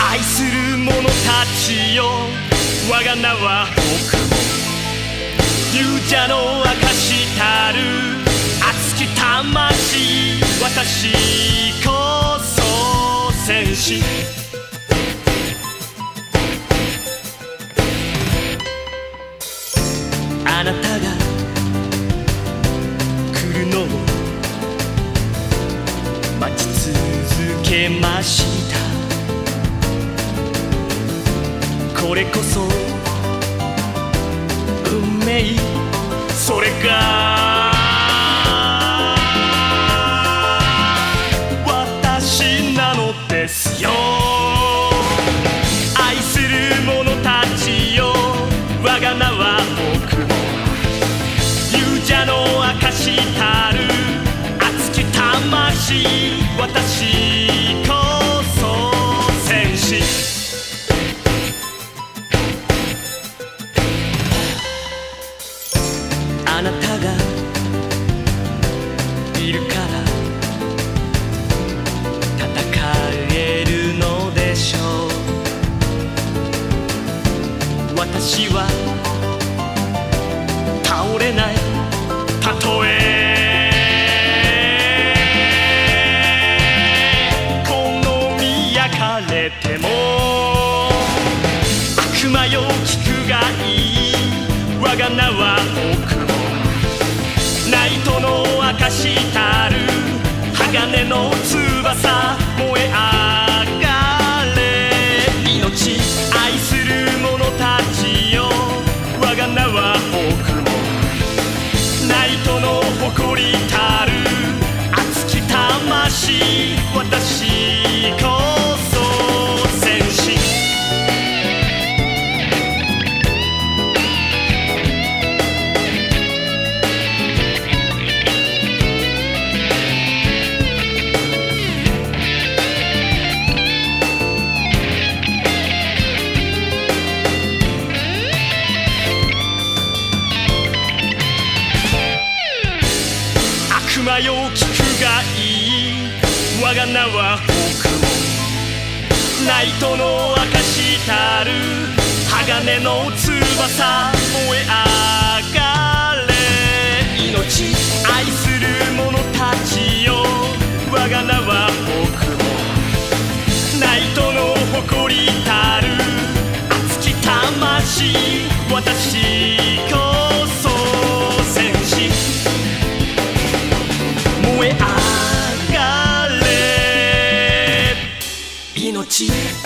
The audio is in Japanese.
愛する者たちよ。我が名は僕も。勇者の証たる。熱き魂。私こそ戦士。あなたが来るのを待ち続けました。れこそ。運命。それが。私なのですよ。愛する者たちよ。我が名は僕。も勇者の証たる。熱き魂。私。私は倒れない。たとえ。この身焼かれても。悪魔よ聞くがいい。我が名は僕もナイトの証たる。鋼の翼悪魔よ聞くがいい我が名は北門ナイトの証たる鋼の翼。燃え上がれ。命。上がれ命